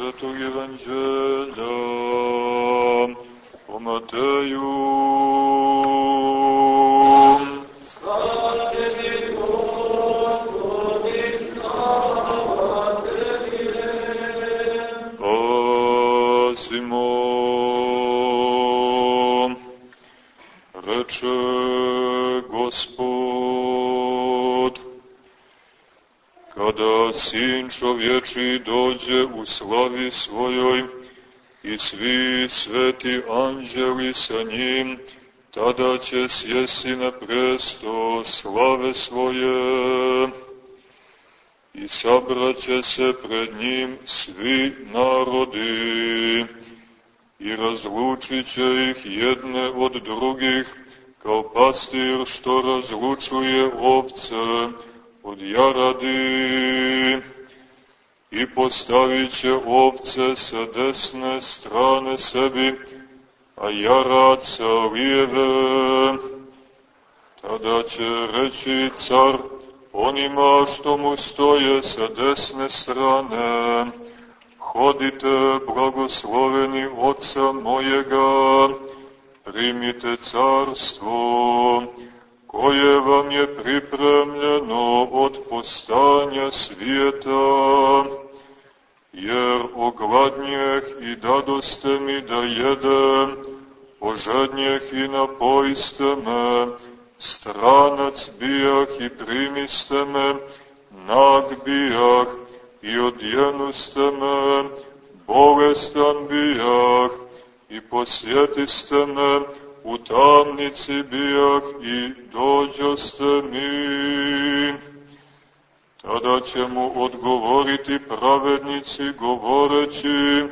Svetog Evanđelja po Mateju. Sin čovječi dođe u slavi svojoj i svi sveti anđeli sa njim, tada će sjesi na presto slave svoje. I sabraće se pred njim svi narodi i razlučit će ih jedne od drugih kao pastir što razlučuje ovce od jaradi i postavit će ovce sa desne strane sebi, a jarad sa lijeve. Tada će reći car onima što mu stoje sa desne strane, hodite blagosloveni oca mojega, primite carstvo, koje vam je pripremljeno od postanja svijeta, jer ogladnjeh i dadoste mi da jedem, požadnjeh i napojiste me, stranac bijah i primiste me, nag bijah i odjenuste me, bolestan bijah i posjetiste me, u tamnici bijah i dođoste mi. Tada će mu odgovoriti pravednici govoreći,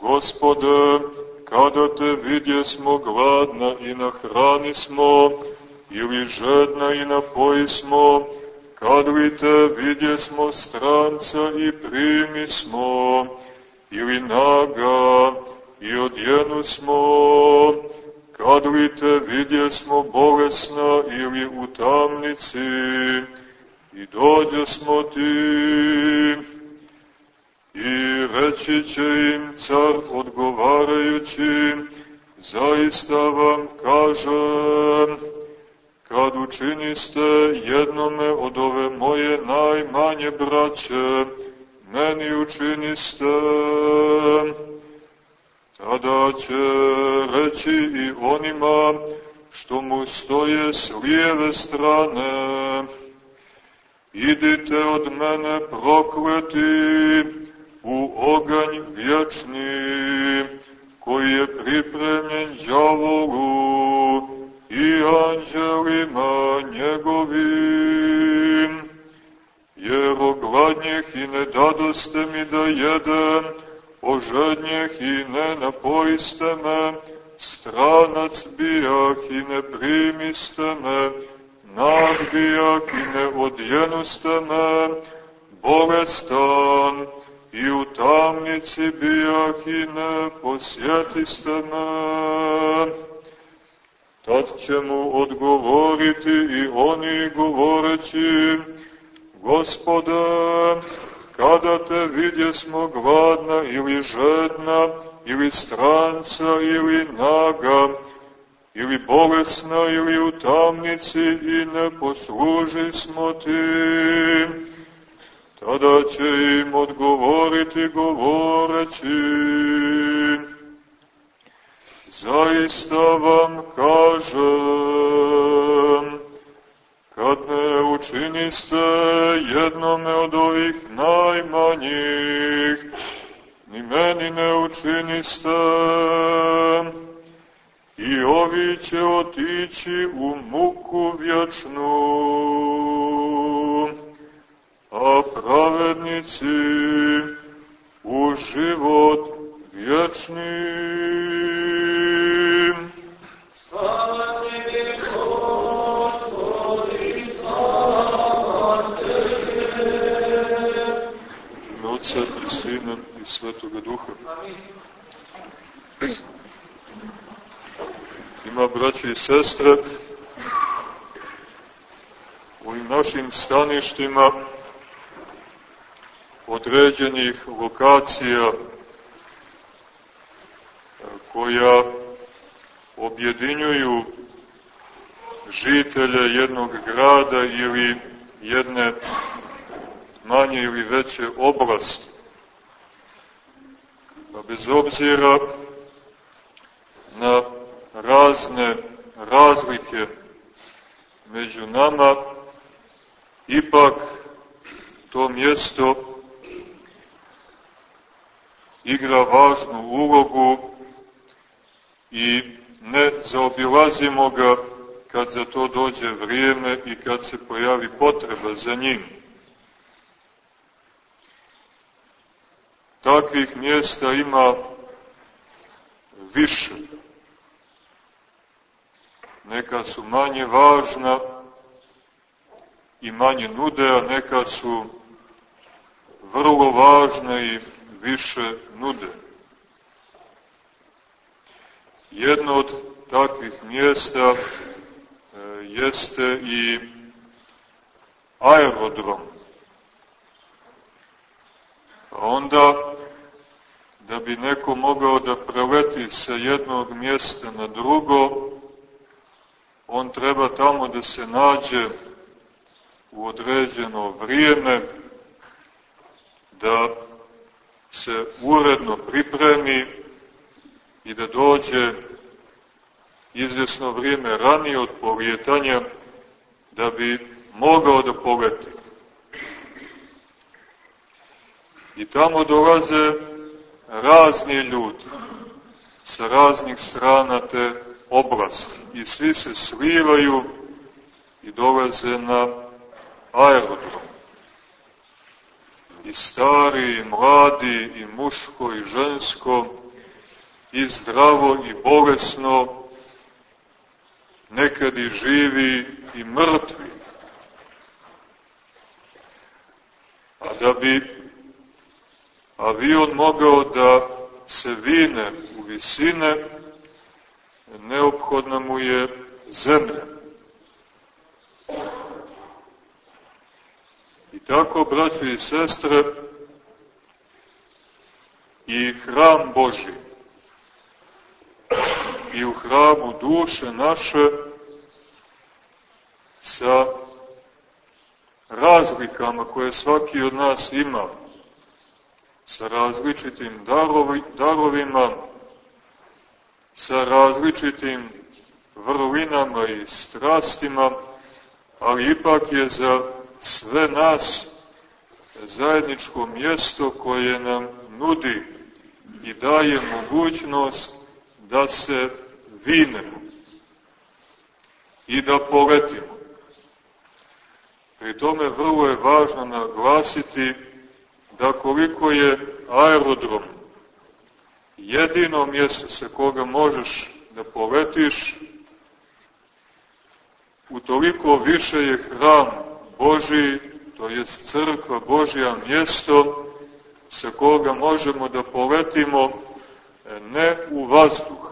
Gospode, kada te vidje smo gladna i na hrani smo, ili žedna i napoji smo, kad li te vidje smo stranca i primi smo, ili naga i odjenu smo, kad li te vidje smo bolesna ili u tamnici i dođe smo ti. I reći će im car odgovarajući, zaista vam kažem, kad učiniste jednome od ove moje najmanje braće, meni učiniste, tada će reći i onima što mu stoje s lijeve strane, idite od mene prokleti u oganj vječni, koji je pripremljen džavolu i anđelima njegovim, jer ogladnjeh i ne dadoste mi da jedem, požednjeh i ne napojiste me, stranac bijah i ne primiste me, nag bijah i ne odjenuste me, bolestan i u tamnici bijah i ne posjetiste me. Tad će mu odgovoriti i oni govoreći, Gospode, kada te vidje smo gladna ili žedna, ili stranca, ili naga, ili bolesna, ili u tamnici i ne posluži smo ti. Tada će im odgovoriti govoreći, zaista vam kažem, kad ne učiniste jednome od ovih najmanjih, ni meni ne učiniste, i ovi će otići u muku vječnu, a pravednici u život vječni. I Svetoga Duha. Ima braće i sestre, u našim staništima od određenih lokacija koja objedinjuju žitelje jednog grada ili jedne manje ili veće oblasti. Pa bez obzira na razne razlike među nama, ipak to mjesto igra važnu ulogu i ne zaobilazimo ga kad za to dođe vrijeme i kad se pojavi potreba za njim. Takvih mjesta ima više. Neka su manje važna i manje nude, a neka su vrlo važna i više nude. Jedno od takvih mjesta e, jeste i aerodrom. A onda, da bi neko mogao da preleti sa jednog mjesta na drugo, on treba tamo da se nađe u određeno vrijeme, da se uredno pripremi i da dođe izvjesno vrijeme ranije od povjetanja da bi mogao da poleti. I tamo dolaze razni ljudi sa raznih strana te oblasti i svi se slivaju i dolaze na aerodrom i stari, i mladi, i muško, i žensko, i zdravo, i bolesno, nekad i živi, i mrtvi. A da bi avion mogao da se vine u visine, neophodna mu je zemlja. I tako, braćo i sestre, i hram Boži, i u hramu duše naše, sa razlikama koje svaki od nas ima, sa različitim darovi, darovima, sa različitim vrlinama i strastima, ali ipak je za sve nas zajedničko mjesto koje nam nudi i daje mogućnost da se vinemo i da poletimo. Pri tome vrlo je važno naglasiti da koliko je aerodrom jedino mjesto sa koga možeš da poletiš, utoliko više je hram Boži, to je crkva Božja mjesto sa koga možemo da poletimo ne u vazduh,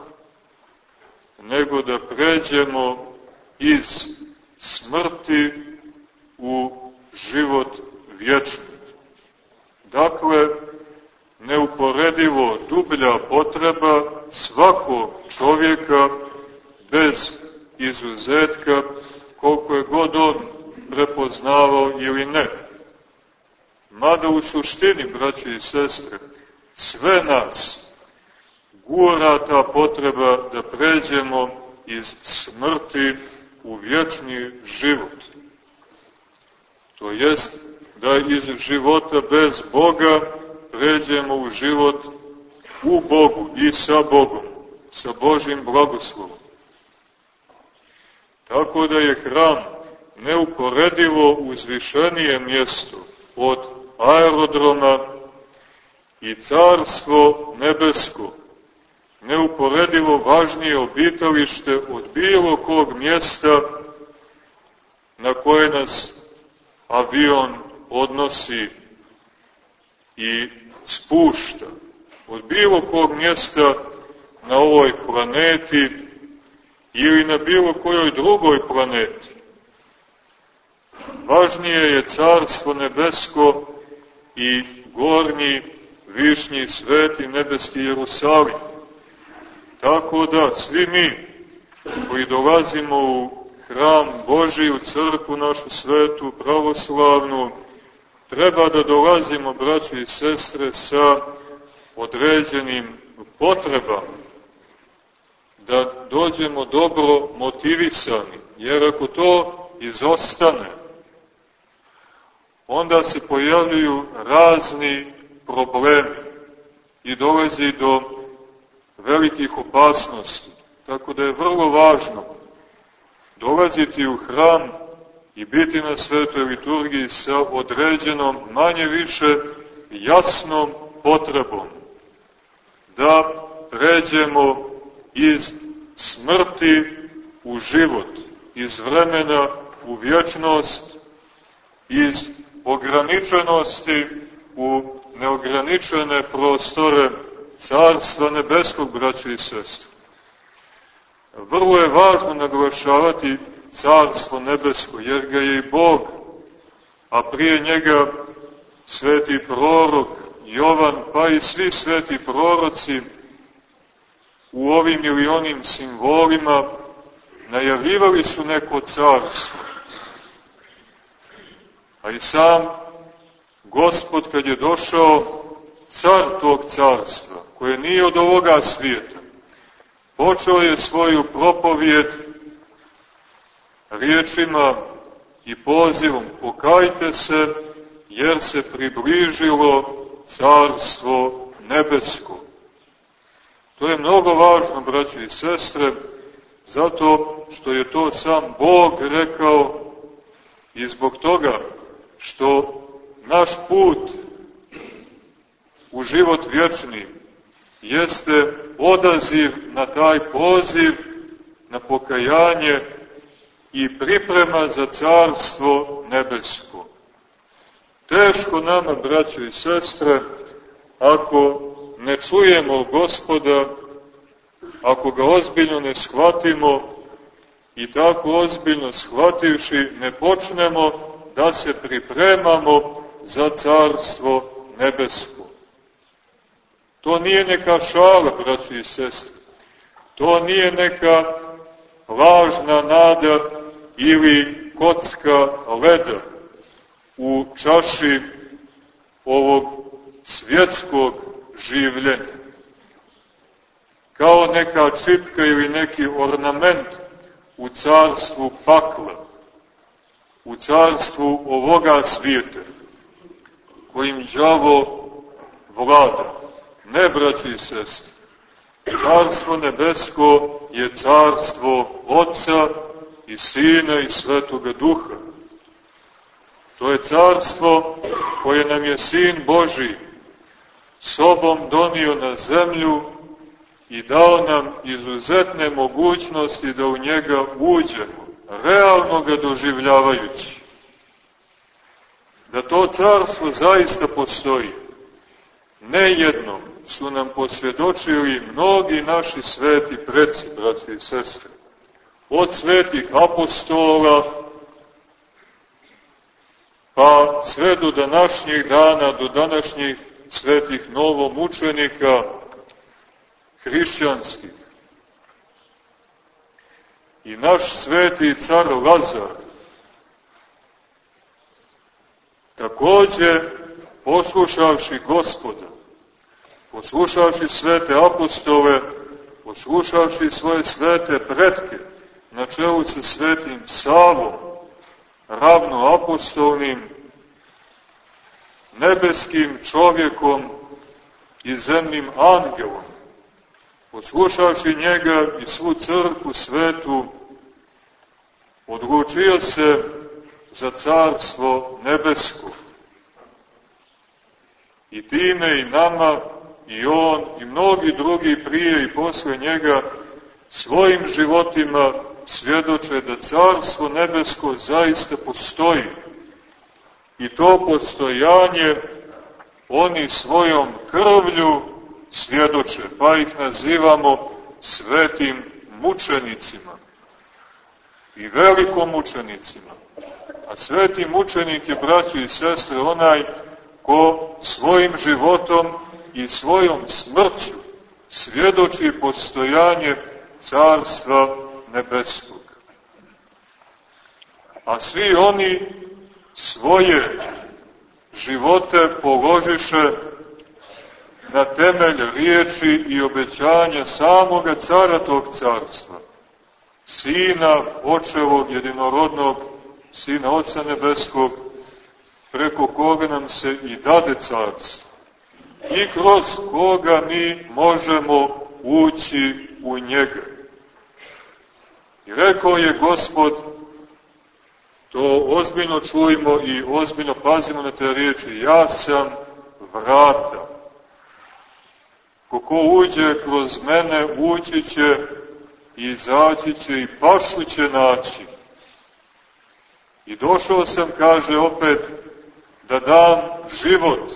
nego da pređemo iz smrti u život vječni. Dakle, neuporedivo dublja potreba svakog čovjeka bez izuzetka koliko je god on prepoznavao ili ne. Mada u suštini, braće i sestre, sve nas gura ta potreba da pređemo iz smrti u vječni život. To jest da iz života bez Boga pređemo u život u Bogu i sa Bogom, sa Božim blagoslovom. Tako da je hram neuporedivo uzvišenije mjesto od aerodroma i carstvo nebesko, neuporedivo važnije obitalište od bilo kog mjesta na koje nas avion odnosi i spušta. Od bilo kog mjesta na ovoj planeti ili na bilo kojoj drugoj planeti. Važnije je carstvo nebesko i gornji, višnji, sveti, nebeski Jerusalim. Tako da svi mi koji dolazimo u hram Boži, u crkvu našu svetu, pravoslavnu, treba da dolazimo, braćo i sestre, sa određenim potrebama, da dođemo dobro motivisani, jer ako to izostane, onda se pojavljuju razni problemi i dolazi do velikih opasnosti. Tako da je vrlo važno dolaziti u hram i biti na svetoj liturgiji sa određenom, manje više jasnom potrebom da pređemo iz smrti u život, iz vremena u vječnost, iz ograničenosti u neograničene prostore Carstva Nebeskog, braća i sestre. Vrlo je važno naglašavati Carstvo Nebesko, jer ga je i Bog, a prije njega sveti prorok Jovan, pa i svi sveti proroci u ovim ili onim simbolima najavljivali su neko carstvo. A i sam Gospod kad je došao, car tog carstva, koje nije od ovoga svijeta, počeo je svoju propovijed riječima i pozivom pokajte se, jer se približilo carstvo nebesko. To je mnogo važno, braći i sestre, zato što je to sam Bog rekao i zbog toga što naš put u život vječni jeste odaziv na taj poziv, na pokajanje i priprema za carstvo nebesko. Teško nama, braćo i sestre, ako ne čujemo gospoda, ako ga ozbiljno ne shvatimo i tako ozbiljno shvativši ne počnemo da se pripremamo za carstvo nebesko. To nije neka šala, braći i sestre. To nije neka lažna nada ili kocka leda u čaši ovog svjetskog življenja. Kao neka čipka ili neki ornament u carstvu pakla, u carstvu ovoga svijeta, kojim đavo vlada. Ne, braći i sestri, carstvo nebesko je carstvo Otca i Sina i Svetoga Duha. To je carstvo koje nam je Sin Boži sobom donio na zemlju i dao nam izuzetne mogućnosti da u njega uđemo, realno ga doživljavajući. Da to carstvo zaista postoji. Ne jednom su nam posvjedočili mnogi naši sveti preci, braći i sestre. Od svetih apostola, pa sve do današnjih dana, do današnjih svetih novomučenika hrišćanskih. I naš sveti car Lazar takođe poslušavši gospoda, poslušavši svete apostole, poslušavši svoje svete pretke, na čelu sa svetim Savom, ravno apostolnim, nebeskim čovjekom i zemnim angelom, poslušavši njega i svu crku svetu, odlučio se za carstvo nebesko. I time i nama, i on, i mnogi drugi prije i posle njega, svojim životima svjedoče da carstvo nebesko zaista postoji i to postojanje oni svojom krvlju svjedoče, pa ih nazivamo svetim mučenicima i velikom mučenicima. A sveti mučenik je, braći i sestre, onaj ko svojim životom i svojom smrću svjedoči postojanje Carstva Nebeskog. A svi oni svoje živote položiše na temelj riječi i obećanja samoga cara tog carstva, Sina očevog jedinorodnog, Sina Oca Nebeskog, preko koga nam se i dade carstvo i kroz koga mi možemo ući u njega. I rekao je gospod, to ozbiljno čujemo i ozbiljno pazimo na te riječi, ja sam vrata. Koko uđe kroz mene, ući će i izaći će i pašu će naći. I došao sam, kaže opet, da dam život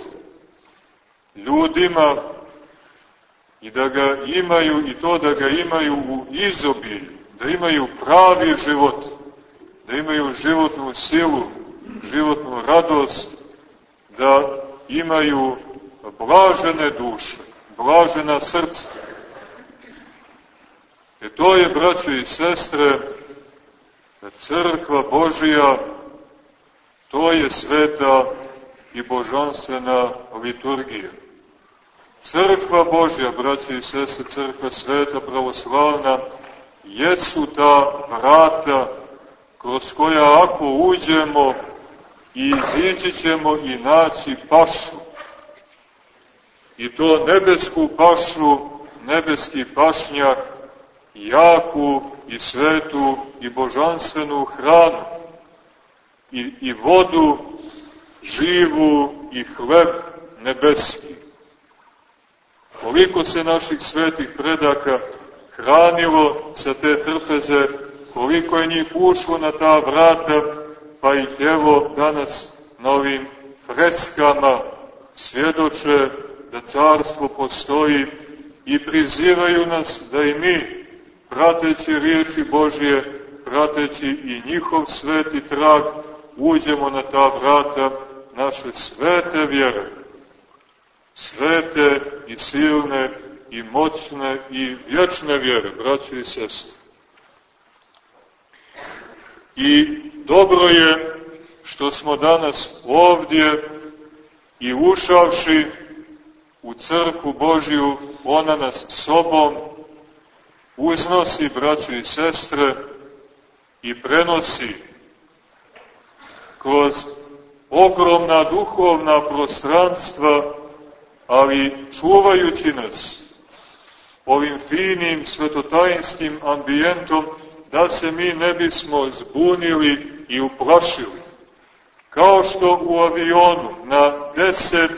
ljudima i da ga imaju i to da ga imaju u izobilju, da imaju pravi život, da imaju životnu silu, životnu radost, da imaju blažene duše, blažena srca. E to je, braćo i sestre, crkva Božija, to je sveta i božanstvena liturgija. Crkva Božja, braće i sese, crkva sveta pravoslavna, jesu ta vrata kroz koja ako uđemo i izići ćemo i naći pašu. I to nebesku pašu, nebeski pašnjak, jaku i svetu i božanstvenu hranu i, i vodu živu i hleb nebeski. Koliko se naših svetih predaka hranilo sa te trpeze, koliko je njih ušlo na ta vrata, pa ih evo danas na ovim freskama svjedoče da carstvo postoji i prizivaju nas da i mi, prateći riječi Božje, prateći i njihov sveti trag, uđemo na ta vrata naše svete vjere, svete i silne i moćne i vječne vjere, braće i sestre. I dobro je što smo danas ovdje i ušavši u crku Božju, ona nas sobom uznosi, braćo i sestre, i prenosi kroz ogromna duhovna prostranstva, ali čuvajući nas ovim finim svetotajinskim ambijentom, da se mi ne bismo zbunili i uplašili. Kao što u avionu na deset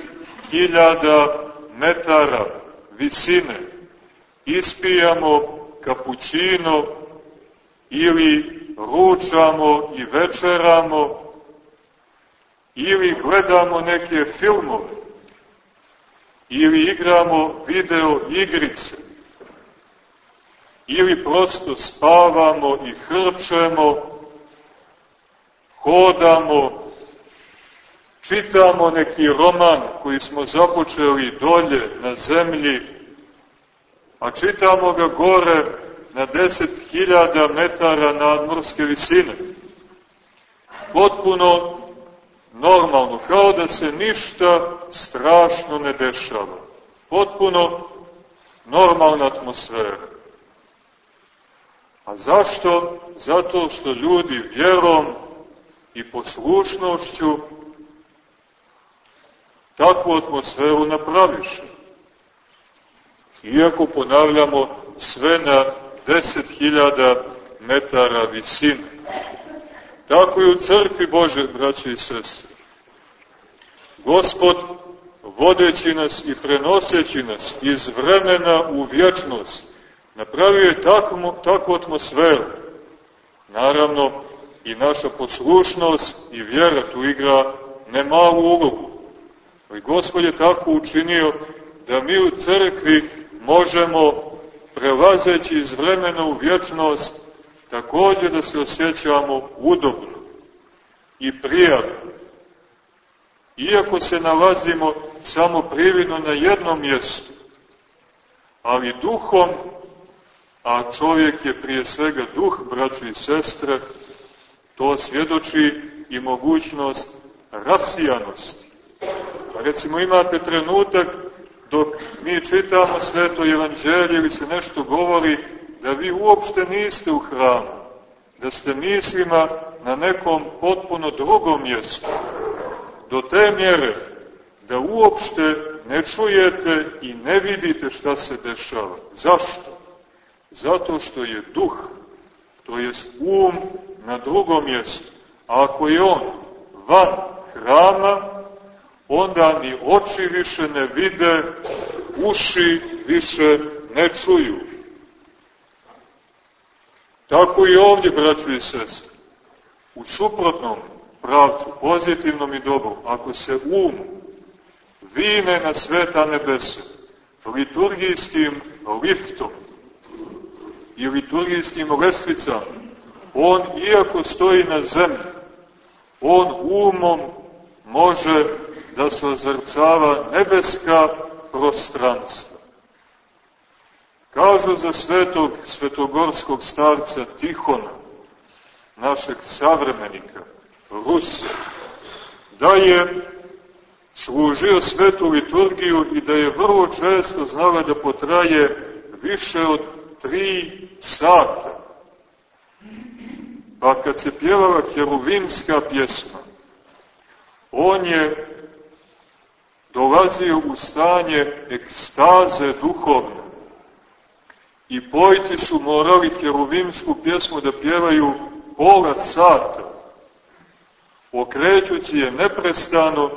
hiljada metara visine ispijamo kapućino ili ručamo i večeramo ili gledamo neke filmove, ili igramo video igrice, ili prosto spavamo i hrčemo, hodamo, čitamo neki roman koji smo započeli dolje na zemlji, a čitamo ga gore na 10.000 metara nadmorske visine. Potpuno normalno, kao da se ništa strašno ne dešava. Potpuno normalna atmosfera. A zašto? Zato što ljudi vjerom i poslušnošću takvu atmosferu napraviše. Iako ponavljamo sve na 10.000 metara visine. Tako i u crkvi Bože, braće i sestre. Gospod, vodeći nas i prenoseći nas iz vremena u vječnost, napravio je takvu, takvu atmosferu. Naravno, i naša poslušnost i vjera tu igra nemalu ulogu. Ali Gospod je tako učinio da mi u crkvi možemo, prelazeći iz vremena u vječnost, takođe da se osjećamo udobno i prijatno. Iako se nalazimo samo prividno na jednom mjestu, ali duhom, a čovjek je prije svega duh, braćo i sestre, to svjedoči i mogućnost rasijanosti. Recimo imate trenutak dok mi čitamo sveto evanđelje ili se nešto govori, da vi uopšte niste u hramu, da ste mislima na nekom potpuno drugom mjestu. Do te mjere da uopšte ne čujete i ne vidite šta se dešava. Zašto? Zato što je duh, to jest um, na drugom mjestu. A ako je on van hrama, onda ni oči više ne vide, uši više ne čuju. Tako i ovdje, braćo i sestre. U suprotnom pravcu, pozitivnom i dobrom, ako se um vine na sveta nebesa, liturgijskim liftom i liturgijskim lestvicama, on, iako stoji na zemlji, on umom može da se ozrcava nebeska prostranstva. Kažu za svetog svetogorskog starca Tihona, našeg savremenika, Rusa, da je služio svetu liturgiju i da je vrlo često znala da potraje više od tri sata. Pa kad se pjevala heruvimska pjesma, on je dolazio u stanje ekstaze duhovne. I pojci su morali heruvimsku pjesmu da pjevaju pola sata, okrećući je neprestano,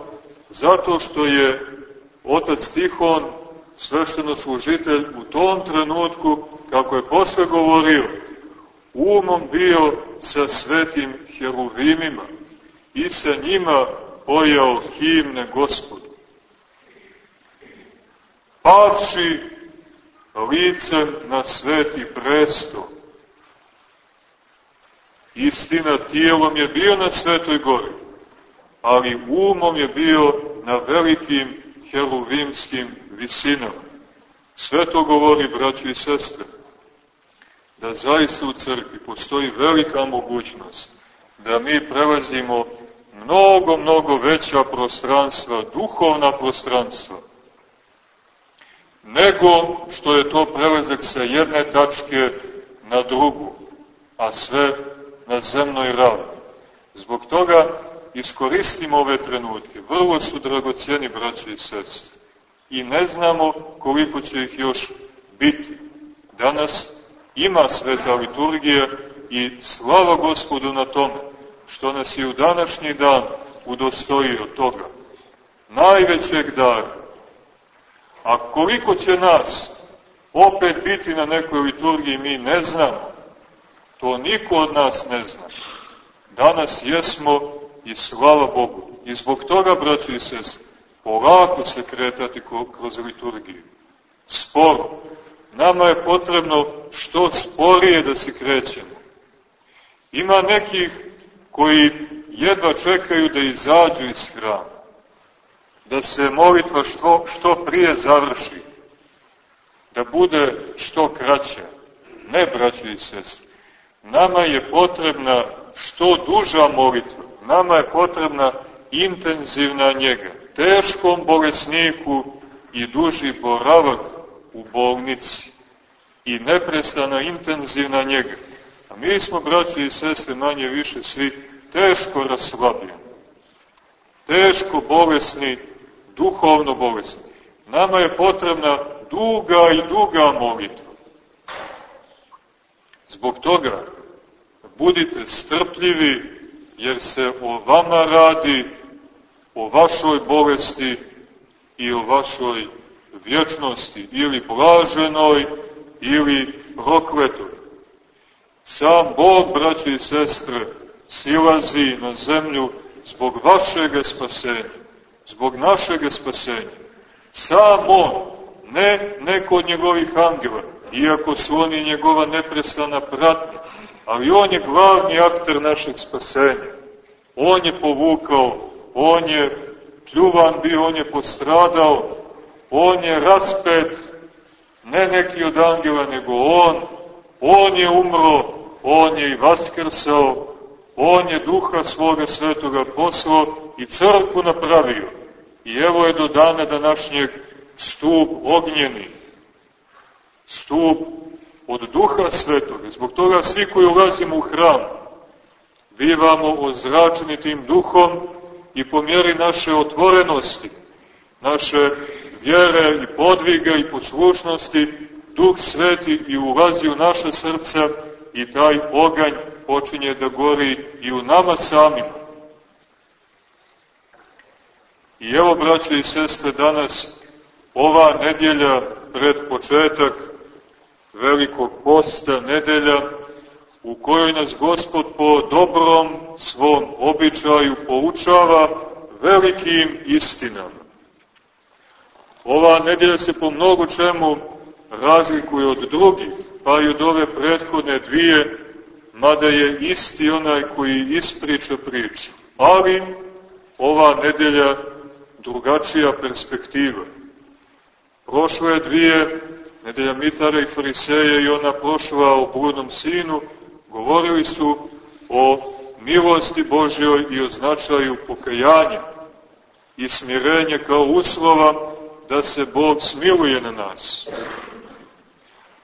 zato što je otac Tihon, svešteno služitelj, u tom trenutku, kako je posle govorio, umom bio sa svetim heruvimima i sa njima pojao himne gospodu pavši licem na sveti presto. Istina, tijelom je bio na svetoj gori, ali umom je bio na velikim heruvimskim visinama. Sve to govori, braći i sestre, da zaista u crkvi postoji velika mogućnost da mi prelazimo mnogo, mnogo veća prostranstva, duhovna prostranstva, nego što je to prelazak sa jedne tačke na drugu, a sve na zemnoj ravni. Zbog toga iskoristimo ove trenutke. Vrlo su dragocijeni braći i sestre. I ne znamo koliko će ih još biti. Danas ima sveta liturgija i slava gospodu na tome, što nas je u današnji dan udostojio toga. Najvećeg dara, A koliko će nas opet biti na nekoj liturgiji, mi ne znamo. To niko od nas ne zna. Danas jesmo i slava Bogu. I zbog toga, braći i sest, polako se kretati kroz liturgiju. Sporo. Nama je potrebno što sporije da se krećemo. Ima nekih koji jedva čekaju da izađu iz hrama da se molitva što, što prije završi, da bude što kraća. Ne, braći i sestri, nama je potrebna što duža molitva, nama je potrebna intenzivna njega, teškom bolesniku i duži boravak u bolnici i neprestana intenzivna njega. A mi smo, braći i sestre, manje više svi teško raslabljeni, teško bolesni duhovno bolesni. Nama je potrebna duga i duga molitva. Zbog toga budite strpljivi jer se o vama radi, o vašoj bolesti i o vašoj vječnosti, ili blaženoj, ili prokletoj. Sam Bog, braći i sestre, silazi na zemlju zbog vašeg spasenja zbog našeg spasenja. Sam On, ne neko od njegovih angela, iako su oni njegova neprestana pratnja, ali On je glavni akter našeg spasenja. On je povukao, On je pljuvan bio, on je postradao, on je raspet, ne neki od angela, nego on, on je umro, on je i vaskrsao, on je duha svoga svetoga poslao i crkvu napravio. I evo je do dana današnjeg stup ognjeni, stup od duha svetoga. Zbog toga svi koji ulazimo u hram, bivamo ozračeni tim duhom i po mjeri naše otvorenosti, naše vjere i podviga i poslušnosti, Duh Sveti i ulazi u naše srca i taj oganj počinje da gori i u nama samima. I evo, braće i sestre, danas ova nedjelja pred početak velikog posta, nedelja, u kojoj nas Gospod po dobrom svom običaju poučava velikim istinama. Ova nedelja se po mnogo čemu razlikuje od drugih, pa i od ove prethodne dvije, mada je isti onaj koji ispriča priču. Ali ova nedelja drugačija perspektiva. Prošle je dvije, nedelja Mitara i Fariseja i ona prošla o bludnom sinu, govorili su o milosti Božjoj i o značaju pokajanja i smirenja kao uslova da se Bog smiluje na nas.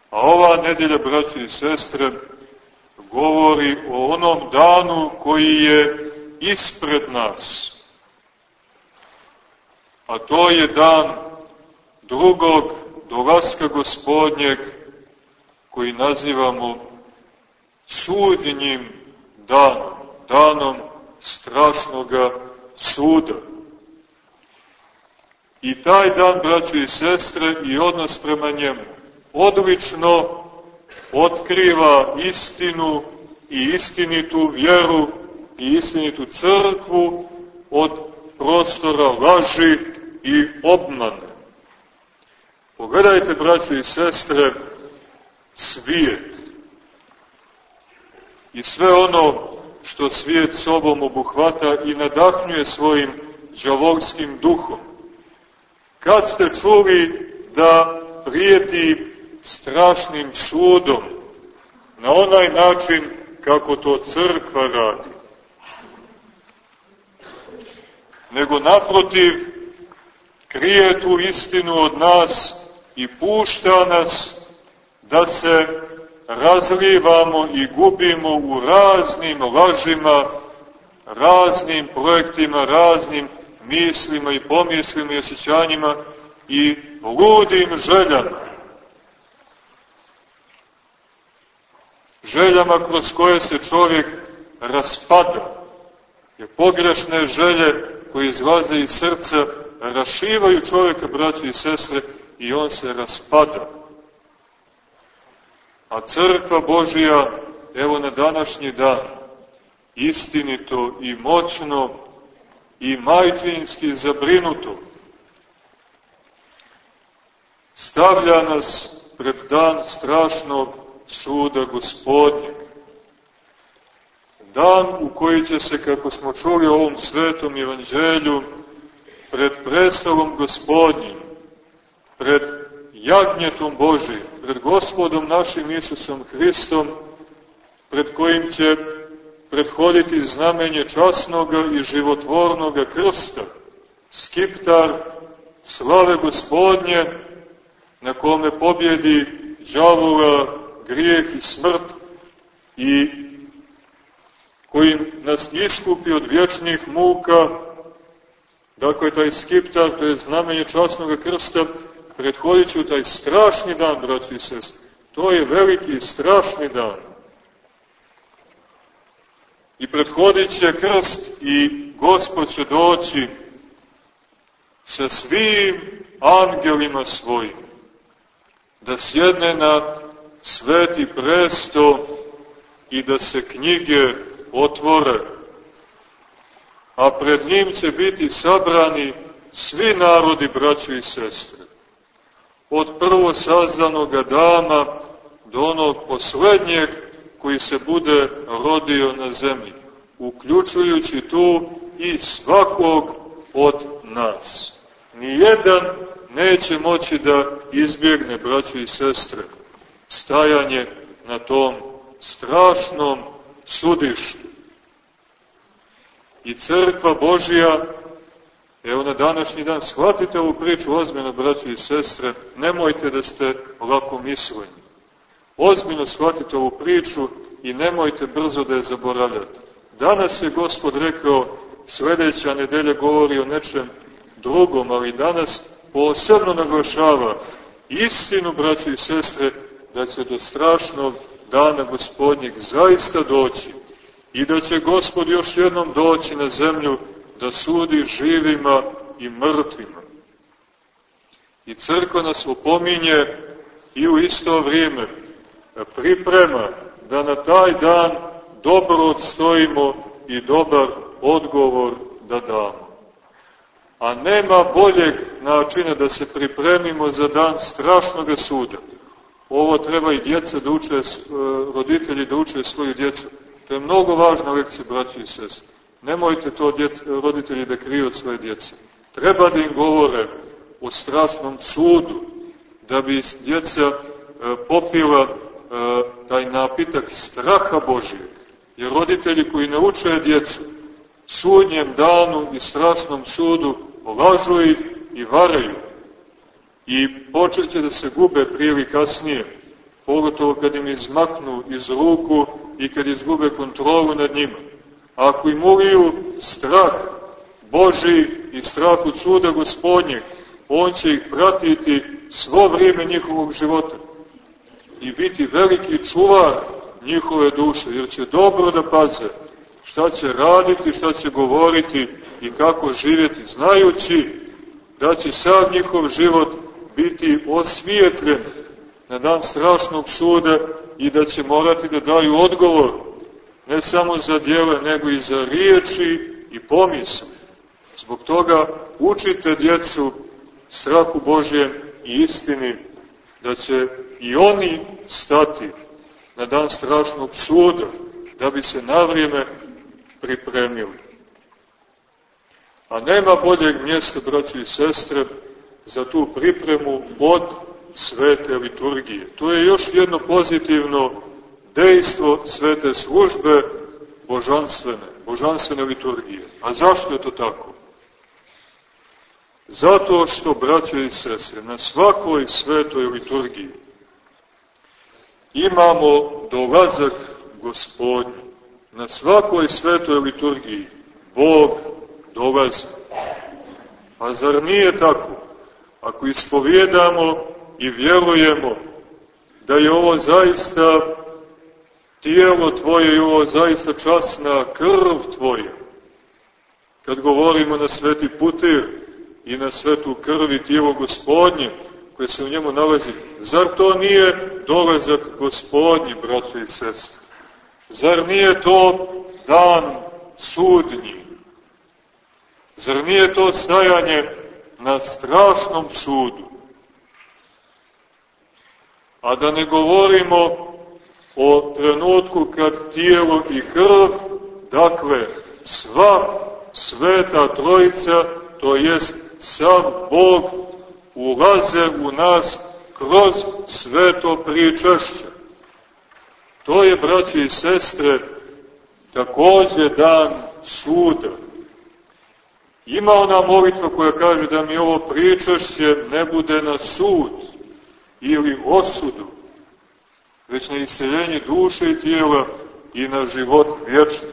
A ova nedelja, braći i sestre, govori o onom danu koji je ispred nas. A to je dan drugog dolaska gospodnjeg koji nazivamo sudnjim danom, danom strašnoga suda. I taj dan, braćo i sestre, i odnos prema njemu, odlično otkriva istinu i istinitu vjeru i istinitu crkvu od prostora laži i obmane. Pogledajte, braćo i sestre, svijet i sve ono što svijet sobom obuhvata i nadahnjuje svojim džavolskim duhom. Kad ste čuli da prijeti strašnim sudom na onaj način kako to crkva radi. Nego naprotiv, krije tu istinu od nas i pušta nas da se razlivamo i gubimo u raznim lažima, raznim projektima, raznim mislima i pomislima i osjećanjima i ludim željama. željama kroz koje se čovjek raspada. Jer pogrešne želje koje izlaze iz srca rašivaju čovjeka, braći i sestre, i on se raspada. A crkva Božija, evo na današnji dan, istinito i moćno i majčinski zabrinuto, stavlja nas pred dan strašnog suda gospodnjeg. Dan u koji će se, kako smo čuli u ovom svetom evanđelju, pred predstavom gospodnjim, pred jagnjetom Božijim, pred gospodom našim Isusom Hristom, pred kojim će prethoditi znamenje časnoga i životvornoga krsta, skiptar slave gospodnje, na kome pobjedi džavola grijeh i smrt i kojim nas iskupi od vječnih muka, dakle taj skiptar, to je znamenje časnog krsta, prethodit će taj strašni dan, braći i sest. To je veliki strašni dan. I prethodit će krst i Gospod će doći sa svim angelima svojim, da sjedne na sveti presto i da se knjige otvore, a pred njim će biti sabrani svi narodi, braće i sestre. Od prvo sazdanog Adama do onog poslednjeg koji se bude rodio na zemlji, uključujući tu i svakog od nas. Nijedan neće moći da izbjegne, braćo i sestre, stajanje na tom strašnom sudištu. I crkva Božija, evo na današnji dan, shvatite ovu priču ozbiljno, braćo i sestre, nemojte da ste lako misleni. Ozbiljno shvatite ovu priču i nemojte brzo da je zaboravljate. Danas je Gospod rekao, sledeća nedelja govori o nečem drugom, ali danas posebno naglašava istinu, braći i sestre, da će do strašnog dana gospodnjeg zaista doći i da će Gospod još jednom doći na zemlju da sudi živima i mrtvima. I crkva nas upominje i u isto vrijeme priprema da na taj dan dobro odstojimo i dobar odgovor da damo. A nema boljeg načina da se pripremimo za dan strašnog suda. Ovo treba i djeca da uče, e, roditelji da uče svoju djecu. To je mnogo važna lekcija, braći i sese. Nemojte to djece, roditelji da kriju od svoje djece. Treba da im govore o strašnom sudu, da bi djeca e, popila taj napitak straha Božijeg. Jer roditelji koji uče djecu sudnjem danu i strašnom sudu lažu ih i varaju. I počeće da se gube prije ili kasnije, pogotovo kad im izmaknu iz ruku i kad izgube kontrolu nad njima. Ako im uliju strah Boži i strah od suda gospodnjeg, on će ih pratiti svo vrijeme njihovog života i biti veliki čuvar njihove duše, jer će dobro da paze šta će raditi, šta će govoriti i kako živjeti, znajući da će sav njihov život biti osvijetljen na dan strašnog suda i da će morati da daju odgovor ne samo za djele, nego i za riječi i pomisle. Zbog toga učite djecu strahu Božjem i istini, da će i oni stati na dan strašnog suda, da bi se na vrijeme pripremili. A nema boljeg mjesta, braći i sestre, za tu pripremu od svete liturgije. To je još jedno pozitivno dejstvo svete službe božanstvene, božanstvene liturgije. A zašto je to tako? Zato što, braće i sestre, na svakoj svetoj liturgiji imamo dolazak gospodnji. Na svakoj svetoj liturgiji Bog dolazi. A zar nije tako? Ako ispovjedamo i vjerujemo da je ovo zaista tijelo Tvoje i ovo zaista časna krv Tvoja, kad govorimo na sveti putir i na svetu krv i tijelo gospodnje koje se u njemu nalazi, zar to nije dolazak gospodnji, braće i sestre? Zar nije to dan sudnji? Zar nije to stajanje na strašnom sudu? A da ne govorimo o trenutku kad tijelo i krv, dakle, sva sveta trojica, to jest sam Bog, ulaze u nas kroz sveto pričešće. To je, braće i sestre, takođe dan suda. Ima ona molitva koja kaže da mi ovo pričašće ne bude na sud ili osudu, već na iseljenje duše i tijela i na život vječni.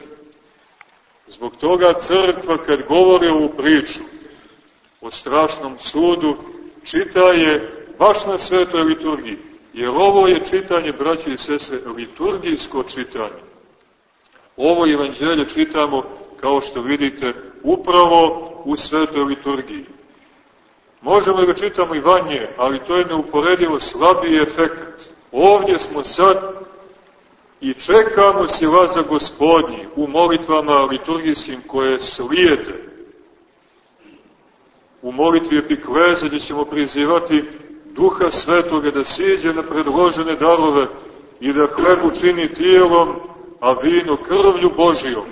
Zbog toga crkva kad govori ovu priču o strašnom sudu, čita je baš na svetoj liturgiji. Jer ovo je čitanje, braće i sestre, liturgijsko čitanje. Ovo evanđelje čitamo, kao što vidite, upravo u svetoj liturgiji. Možemo da čitamo i vanje, ali to je neuporedivo slabiji efekt. Ovdje smo sad i čekamo silaza gospodnji u molitvama liturgijskim koje slijede. U molitvi epikleze gdje ćemo prizivati duha svetoga da siđe na predložene darove i da hlebu čini tijelom, a vino krvlju Božijom.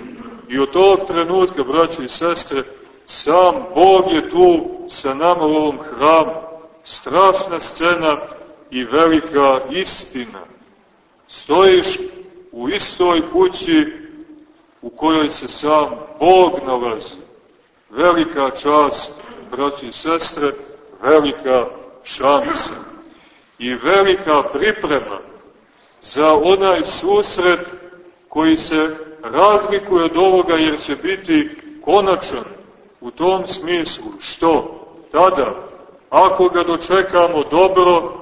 I od tog trenutka, braći i sestre, Sam Bog je tu sa nama u ovom hramu. Strašna scena i velika istina. Stojiš u istoj kući u kojoj se sam Bog nalazi. Velika čast, braći i sestre, velika šansa i velika priprema za onaj susret koji se razlikuje od ovoga jer će biti konačan u tom smislu što tada ako ga dočekamo dobro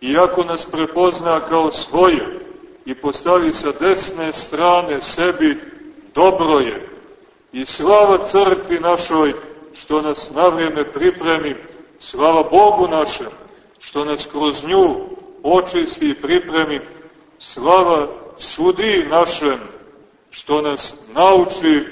i ako nas prepozna kao svoje i postavi sa desne strane sebi dobro je. I slava crkvi našoj što nas na vrijeme pripremi, slava Bogu našem što nas kroz nju očisti i pripremi, slava sudi našem što nas nauči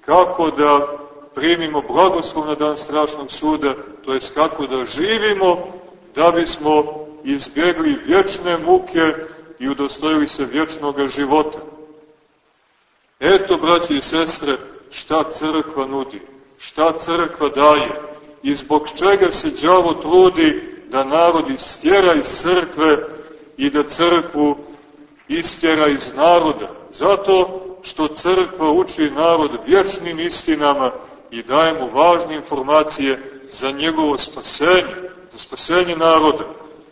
kako da primimo blagoslov na dan strašnog suda, to jest kako da živimo da bismo izbjegli vječne muke i udostojili se vječnog života. Eto, braći i sestre, šta crkva nudi, šta crkva daje i zbog čega se đavo trudi da narod istjera iz crkve i da crkvu istjera iz naroda. Zato što crkva uči narod vječnim istinama i daje mu važne informacije za njegovo spasenje, za spasenje naroda.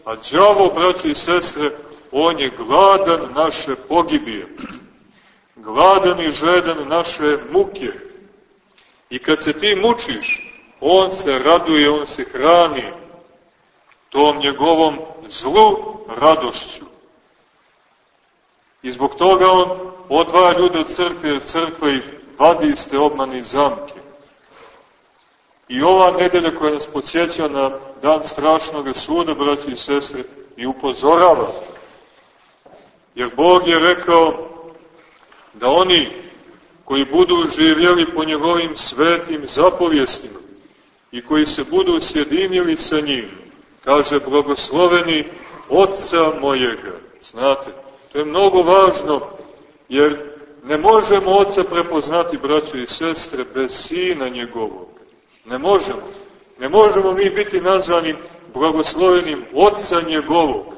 A đavo, braći i sestre, on je gladan naše pogibije, gladan i žedan naše muke. I kad se ti mučiš, on se raduje, on se hrani tom njegovom zlu radošću. I zbog toga on odvaja ljude od crkve, jer crkva ih vadi iz te obmane zamke. I ova nedelja koja nas podsjeća na dan strašnog suda, braći i sestre, i upozorava. Jer Bog je rekao da oni koji budu živjeli po njegovim svetim zapovjestima i koji se budu sjedinili sa njim, kaže blagosloveni Otca mojega. Znate, to je mnogo važno, jer ne možemo Otca prepoznati, braćo i sestre, bez Sina njegovog. Ne možemo. Ne možemo mi biti nazvani blagoslovenim Otca njegovog.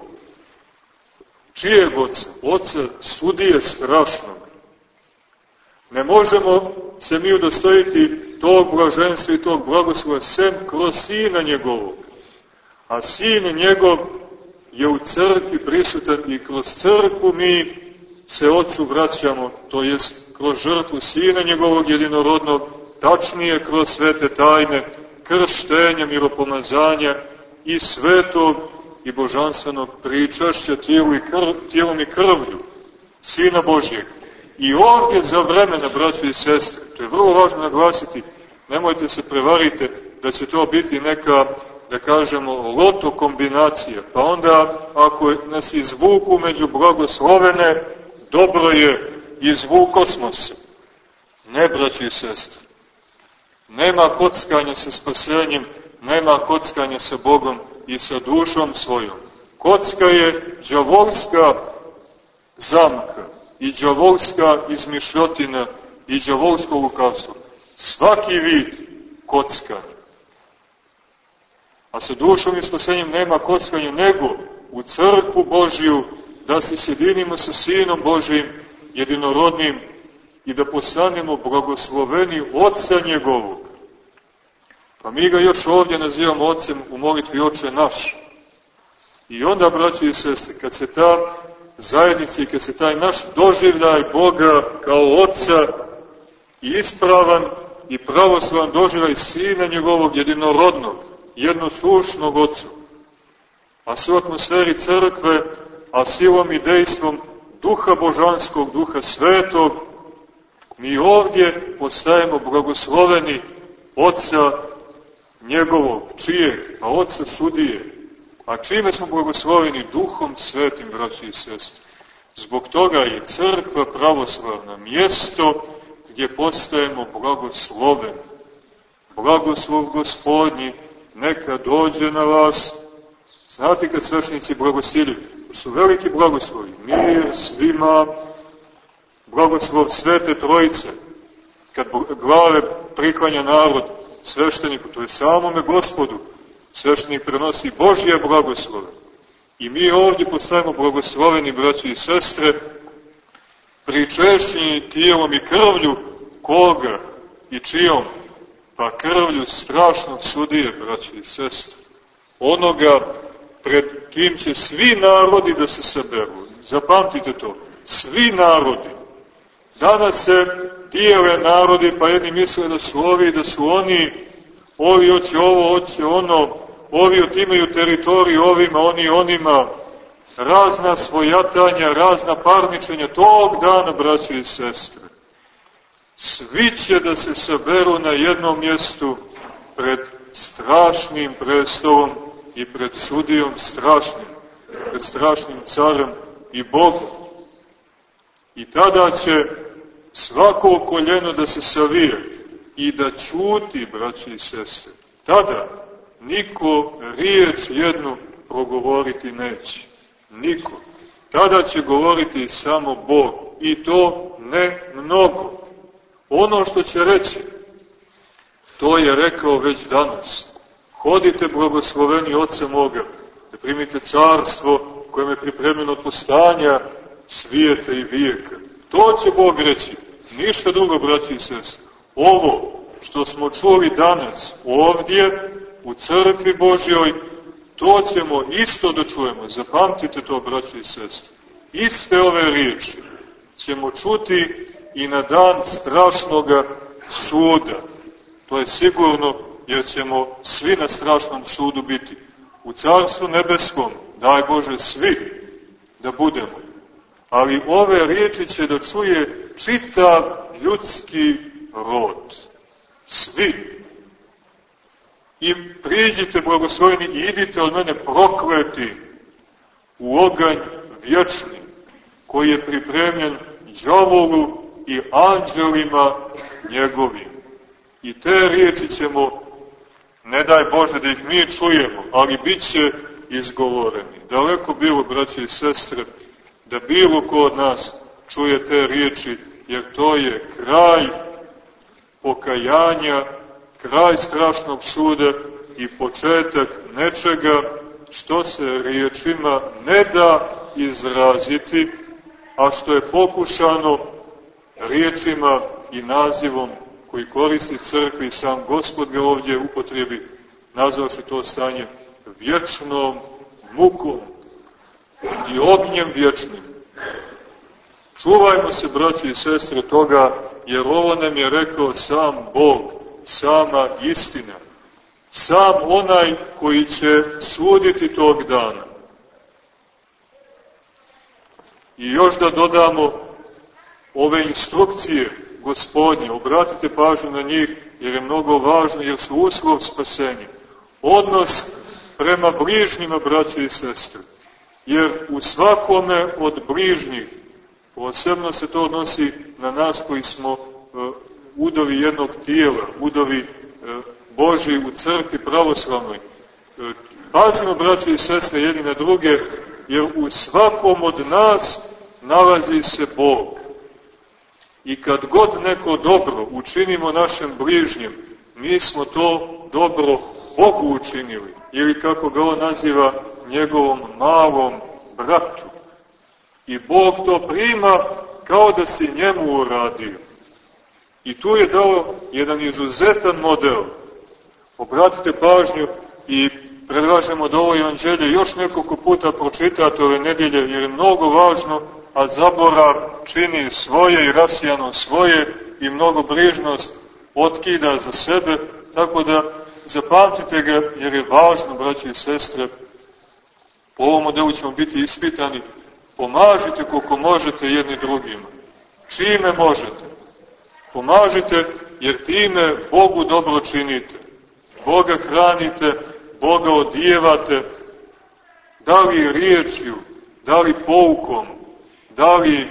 Čijeg Otca? Otca sudije strašnog. Ne možemo se mi udostojiti tog blaženstva i tog blagoslova sem kroz Sina njegovog. A Sin njegov je u crkvi prisutan i kroz crkvu mi se Otcu vraćamo, to jest kroz žrtvu Sina njegovog jedinorodnog, tačnije kroz svete tajne, krštenja, miropomazanja i svetog i božanstvenog pričašća tijelu i krv, tijelom i krvlju Sina Božjeg. I ovdje za vremena, braći i sestre, to je vrlo važno naglasiti, nemojte se prevarite da će to biti neka, da kažemo, loto kombinacija, pa onda ako nas izvuku među blagoslovene, dobro je, izvuko smo se. Ne, braći i sestre. Nema kockanja sa spasenjem, nema kockanja sa Bogom i sa dušom svojom. Kocka je džavolska zamka i džavolska izmišljotina i džavolsko lukavstvo. Svaki vid kockanja. A sa dušom i spasenjem nema kockanja nego u crkvu Božiju da se sjedinimo sa Sinom Božijim jedinorodnim i da postanemo blagosloveni Otca njegovog. Pa mi ga još ovdje nazivamo Otcem u molitvi Oče naš. I onda, braći i sestre, kad se ta zajednica i kad se taj naš doživljaj Boga kao Otca i ispravan i pravoslavan doživljaj Sina njegovog jedinorodnog, jednosušnog Otcu, a sve u atmosferi crkve, a silom i dejstvom duha božanskog, duha svetog, mi ovdje postajemo blagosloveni Otca njegovog, čijeg, a Otca sudije. A čime smo blagosloveni? Duhom svetim, braći i sestri. Zbog toga je crkva pravoslavna mjesto gdje postajemo blagosloveni. Blagoslov gospodnji neka dođe na vas. Znate kad svešnici blagosiljuju, su veliki blagoslovi. Mir svima, blagoslov Svete Trojice, kad glave priklanja narod svešteniku, to je samome gospodu. Sveštenik prenosi Božje blagoslove. I mi ovdje postavimo blagosloveni braći i sestre, pričešćeni tijelom i krvlju koga i čijom? Pa krvlju strašnog sudije, braći i sestre. Onoga pred kim će svi narodi da se saberu. Zapamtite to. Svi narodi. Danas se dijele narodi, pa jedni misle da su ovi, da su oni, ovi hoće ovo, hoće ono, ovi otimaju teritoriju ovima, oni onima, razna svojatanja, razna parničenja, tog dana, braće i sestre. Svi će da se saberu na jednom mjestu pred strašnim prestolom i pred sudijom strašnim, pred strašnim carem i Bogom. I tada će svako koljeno da se savije i da čuti, braći i sestre. Tada niko riječ jednu progovoriti neće. Niko. Tada će govoriti samo Bog. I to ne mnogo. Ono što će reći, to je rekao već danas. Hodite blagosloveni Otce moga, da primite carstvo koje je pripremljeno postanja svijeta i vijeka. To će Bog reći. Ništa drugo, braći i sest. Ovo što smo čuli danas ovdje, u crkvi Božjoj, to ćemo isto da čujemo. Zapamtite to, braći i sest. Iste ove riječi ćemo čuti i na dan strašnog suda. To je sigurno jer ćemo svi na strašnom sudu biti. U Carstvu nebeskom, daj Bože, svi da budemo. Ali ove riječi će da čuje čitav ljudski rod. Svi. I priđite, blagosloveni, i idite od mene prokleti u oganj vječni, koji je pripremljen džavolu i anđelima njegovim. I te riječi ćemo ne daj Bože da ih mi čujemo, ali bit će izgovoreni. Daleko bilo, braće i sestre, da bilo ko od nas čuje te riječi, jer to je kraj pokajanja, kraj strašnog suda i početak nečega što se riječima ne da izraziti, a što je pokušano riječima i nazivom koji koristi crkvi, sam gospod ga ovdje upotrebi, nazvaši to stanje vječnom mukom i ognjem vječnim. Čuvajmo se, braći i sestre, toga, jer ovo nam je rekao sam Bog, sama istina, sam onaj koji će suditi tog dana. I još da dodamo ove instrukcije gospodnje, obratite pažnju na njih, jer je mnogo važno, jer su uslov spasenja. Odnos prema bližnjima, braće i sestre. Jer u svakome od bližnjih, posebno se to odnosi na nas koji smo uh, udovi jednog tijela, udovi uh, Boži u crkvi pravoslavnoj. Uh, pazimo, braće i sestre, jedni na druge, jer u svakom od nas nalazi se Bog. I kad god neko dobro učinimo našem bližnjem, mi smo to dobro Bogu učinili. Ili kako ga on naziva njegovom malom bratu. I Bog to prima kao da si njemu uradio. I tu je dao jedan izuzetan model. Obratite pažnju i predlažemo da ovo evanđelje još nekoliko puta pročitate ove nedelje, jer je mnogo važno a zaborav čini svoje i rasijano svoje i mnogo brižnost otkida za sebe, tako da zapamtite ga jer je važno, braći i sestre, po ovom modelu ćemo biti ispitani, pomažite koliko možete jedni drugima. Čime možete? Pomažite jer time Bogu dobro činite. Boga hranite, Boga odijevate, da li riječju, da li poukom, da li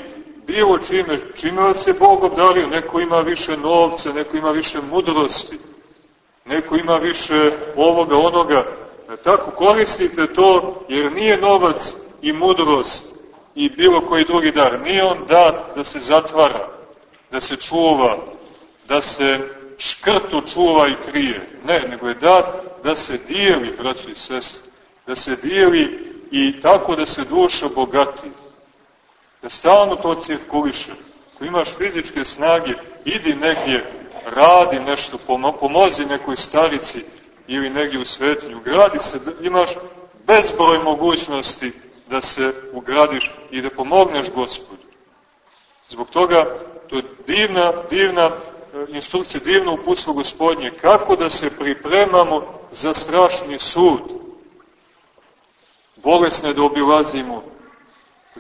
bilo čime, čime vas je Bog obdario, neko ima više novca, neko ima više mudrosti, neko ima više ovoga, onoga, tako koristite to, jer nije novac i mudrost i bilo koji drugi dar, nije on dat da se zatvara, da se čuva, da se škrto čuva i krije. Ne, nego je dat da se dijeli, braći i sestre, da se dijeli i tako da se duša bogati. Da stalno to cirkuliše. Ako imaš fizičke snage, idi negdje, radi nešto, pomozi nekoj starici ili negdje u svetinju. Gradi se, imaš bezbroj mogućnosti da se ugradiš i da pomogneš gospodu. Zbog toga, to je divna, divna e, instrukcija, divno uputstvo gospodnje, kako da se pripremamo za strašni sud. Bolesne da obilazimo,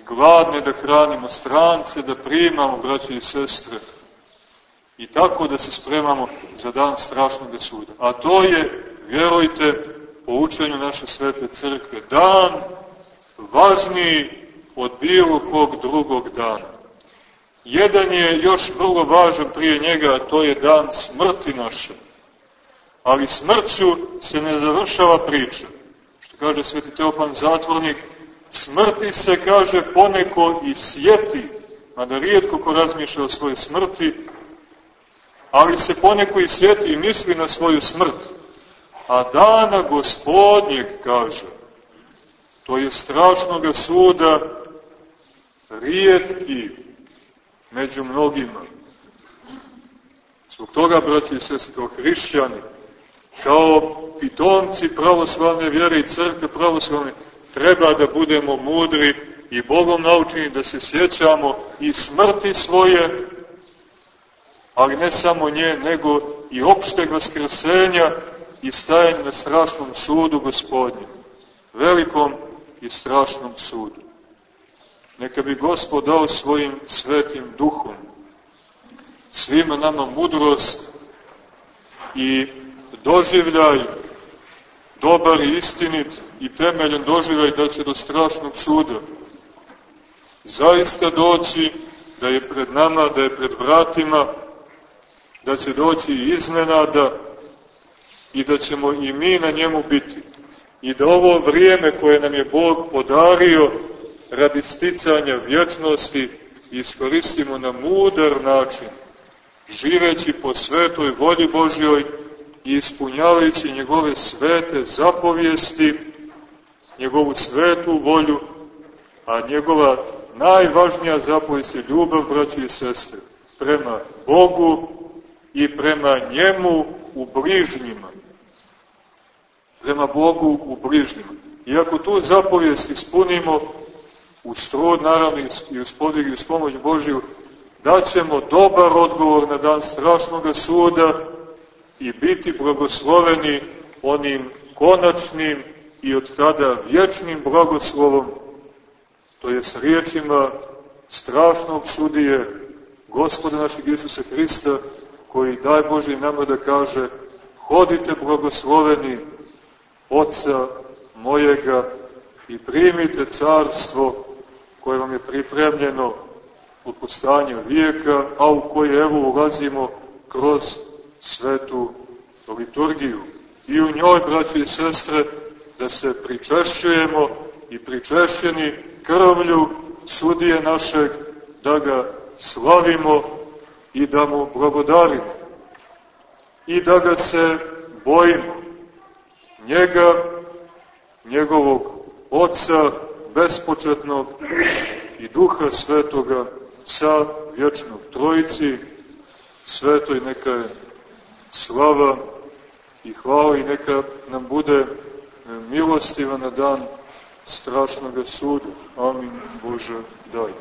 gladne da hranimo, strance da primamo, braće i sestre, i tako da se spremamo za dan strašnog suda. A to je, vjerujte, po učenju naše svete crkve, dan važniji od bilo kog drugog dana. Jedan je još vrlo važan prije njega, a to je dan smrti naše. Ali smrću se ne završava priča. Što kaže sveti Teofan Zatvornik, smrti se, kaže, poneko i sjeti, mada rijetko ko razmišlja o svojoj smrti, ali se poneko i sjeti i misli na svoju smrt. A dana gospodnjeg, kaže, to je strašnoga suda, rijetki među mnogima. Zbog toga, braći i sestri, kao hrišćani, kao pitomci pravoslavne vjere i crkve pravoslavne, treba da budemo mudri i Bogom naučeni da se sjećamo i smrti svoje, ali ne samo nje, nego i opšteg vaskrsenja i stajanja na strašnom sudu gospodnjem, velikom i strašnom sudu. Neka bi Gospod dao svojim svetim duhom, svima nama mudrost i doživljaj dobar i istinit i temeljen doživljaj da će do strašnog suda zaista doći, da je pred nama, da je pred vratima, da će doći iznenada i da ćemo i mi na njemu biti. I da ovo vrijeme koje nam je Bog podario radi sticanja vječnosti iskoristimo na mudar način, živeći po svetoj volji Božjoj i ispunjavajući njegove svete zapovijesti, njegovu svetu volju, a njegova najvažnija zapovijest je ljubav, braći i sestre, prema Bogu i prema njemu u bližnjima. Prema Bogu u bližnjima. I ako tu zapovijest ispunimo, uz trud, naravno, i uz podig i uz pomoć Božiju, daćemo dobar odgovor na dan strašnog suda i biti blagosloveni onim konačnim i od tada vječnim blagoslovom, to je s riječima strašnog sudije Gospoda našeg Isusa Hrista, koji daj Bože nama da kaže hodite blagosloveni Otca mojega i primite carstvo koje vam je pripremljeno od postanja vijeka, a u koje evo ulazimo kroz svetu liturgiju. I u njoj, braći i sestre, da se pričešćujemo i pričešćeni krvlju sudije našeg, da ga slavimo i da mu blagodarimo. I da ga se bojimo. Njega, njegovog Oca, bespočetnog i Duha Svetoga sa vječnog Trojici, svetoj neka je slava i hvala i neka nam bude milostiva na dan strašnog suda. Amin Bože daj.